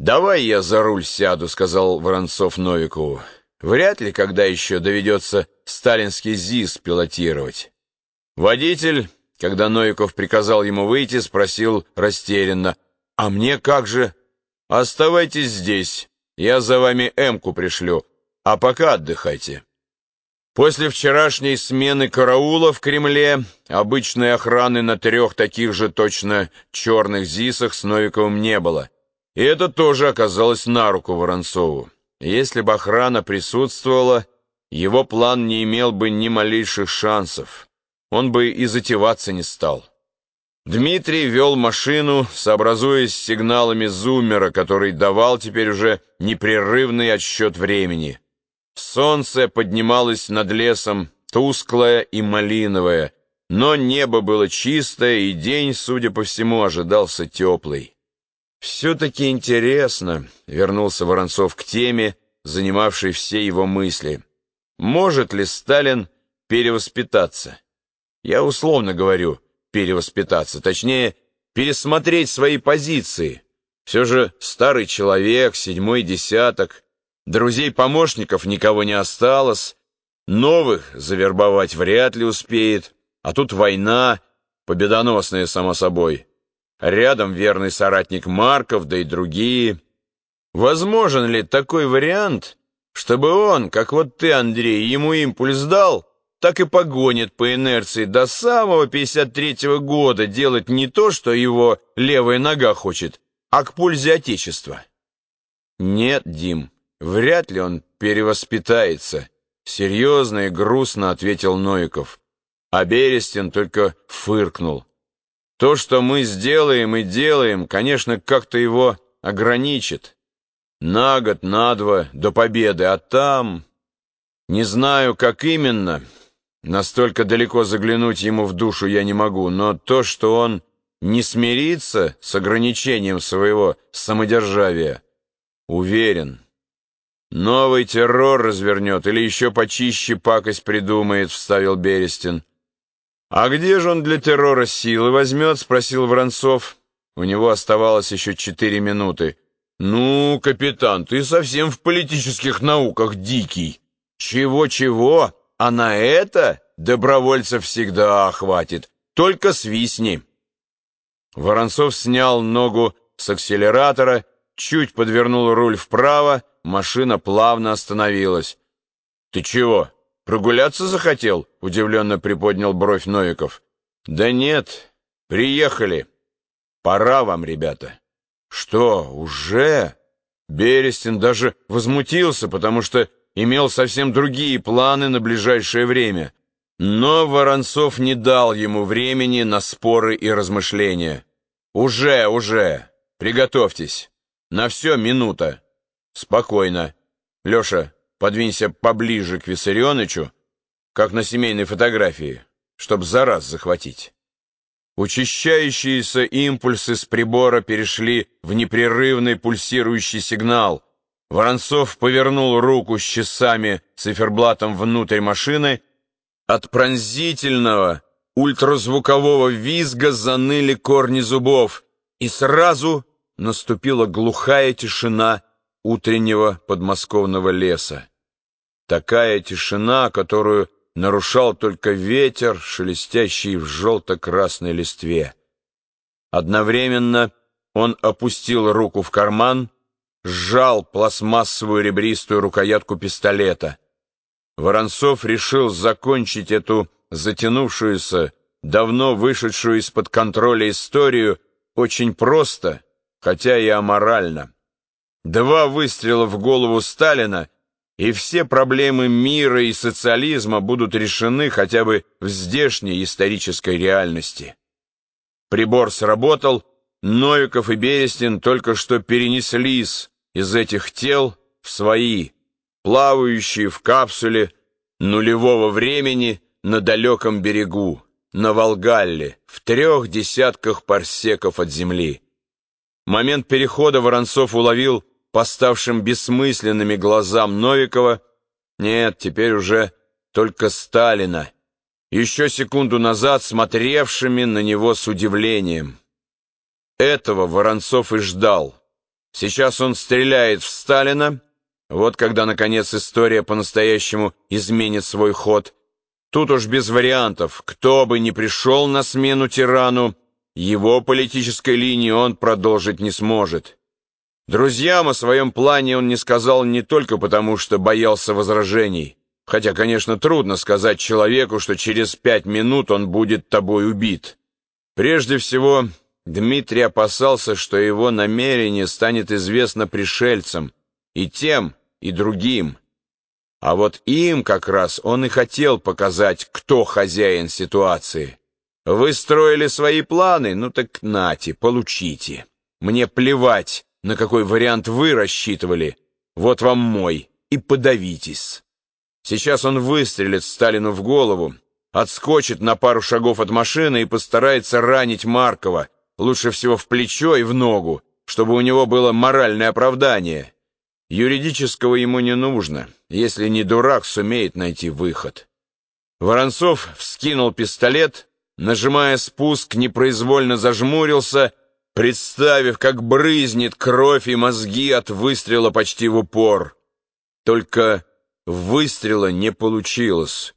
«Давай я за руль сяду», — сказал Воронцов Новикову. «Вряд ли когда еще доведется сталинский ЗИС пилотировать». Водитель, когда Новиков приказал ему выйти, спросил растерянно, «А мне как же?» «Оставайтесь здесь, я за вами Эмку пришлю, а пока отдыхайте». После вчерашней смены караула в Кремле обычной охраны на трех таких же точно черных ЗИСах с Новиковым не было. И это тоже оказалось на руку Воронцову. Если бы охрана присутствовала, его план не имел бы ни малейших шансов. Он бы и затеваться не стал. Дмитрий вел машину, сообразуясь с сигналами зуммера, который давал теперь уже непрерывный отсчет времени. Солнце поднималось над лесом, тусклое и малиновое, но небо было чистое, и день, судя по всему, ожидался теплый. «Все-таки интересно», — вернулся Воронцов к теме, занимавшей все его мысли. «Может ли Сталин перевоспитаться?» Я условно говорю «перевоспитаться», точнее, пересмотреть свои позиции. Все же старый человек, седьмой десяток, друзей-помощников никого не осталось, новых завербовать вряд ли успеет, а тут война, победоносная, само собой. Рядом верный соратник Марков, да и другие. Возможен ли такой вариант, чтобы он, как вот ты, Андрей, ему импульс дал, так и погонит по инерции до самого 53-го года делать не то, что его левая нога хочет, а к пользе Отечества? Нет, Дим, вряд ли он перевоспитается, серьезно и грустно ответил Новиков. А Берестин только фыркнул. То, что мы сделаем и делаем, конечно, как-то его ограничит. На год, на два, до победы, а там... Не знаю, как именно. Настолько далеко заглянуть ему в душу я не могу, но то, что он не смирится с ограничением своего самодержавия, уверен. Новый террор развернет или еще почище пакость придумает, вставил Берестин. «А где же он для террора силы возьмет?» — спросил Воронцов. У него оставалось еще четыре минуты. «Ну, капитан, ты совсем в политических науках дикий. Чего-чего, а на это добровольцев всегда хватит. Только свистни». Воронцов снял ногу с акселератора, чуть подвернул руль вправо, машина плавно остановилась. «Ты чего?» «Прогуляться захотел?» — удивленно приподнял бровь Новиков. «Да нет, приехали. Пора вам, ребята». «Что, уже?» Берестин даже возмутился, потому что имел совсем другие планы на ближайшее время. Но Воронцов не дал ему времени на споры и размышления. «Уже, уже! Приготовьтесь! На все минута! Спокойно! Леша, Подвинься поближе к Виссарионычу, как на семейной фотографии, чтоб за раз захватить. Учащающиеся импульсы с прибора перешли в непрерывный пульсирующий сигнал. Воронцов повернул руку с часами циферблатом внутрь машины. От пронзительного ультразвукового визга заныли корни зубов, и сразу наступила глухая тишина утреннего подмосковного леса. Такая тишина, которую нарушал только ветер, шелестящий в желто-красной листве. Одновременно он опустил руку в карман, сжал пластмассовую ребристую рукоятку пистолета. Воронцов решил закончить эту затянувшуюся, давно вышедшую из-под контроля историю очень просто, хотя и аморально. Два выстрела в голову Сталина — и все проблемы мира и социализма будут решены хотя бы в здешней исторической реальности. Прибор сработал, Новиков и Берестин только что перенеслись из этих тел в свои, плавающие в капсуле нулевого времени на далеком берегу, на Волгалле, в трех десятках парсеков от земли. Момент перехода Воронцов уловил поставшим бессмысленными глазам Новикова, нет, теперь уже только Сталина, еще секунду назад смотревшими на него с удивлением. Этого Воронцов и ждал. Сейчас он стреляет в Сталина. Вот когда, наконец, история по-настоящему изменит свой ход. Тут уж без вариантов. Кто бы ни пришел на смену тирану, его политической линии он продолжить не сможет. Друзьям о своем плане он не сказал не только потому, что боялся возражений. Хотя, конечно, трудно сказать человеку, что через пять минут он будет тобой убит. Прежде всего, Дмитрий опасался, что его намерение станет известно пришельцам, и тем, и другим. А вот им как раз он и хотел показать, кто хозяин ситуации. Вы строили свои планы? Ну так нате, получите. Мне плевать, на какой вариант вы рассчитывали. Вот вам мой, и подавитесь. Сейчас он выстрелит Сталину в голову, отскочит на пару шагов от машины и постарается ранить Маркова, лучше всего в плечо и в ногу, чтобы у него было моральное оправдание. Юридического ему не нужно, если не дурак сумеет найти выход. Воронцов вскинул пистолет, нажимая спуск, непроизвольно зажмурился, представив, как брызнет кровь и мозги от выстрела почти в упор. Только выстрела не получилось.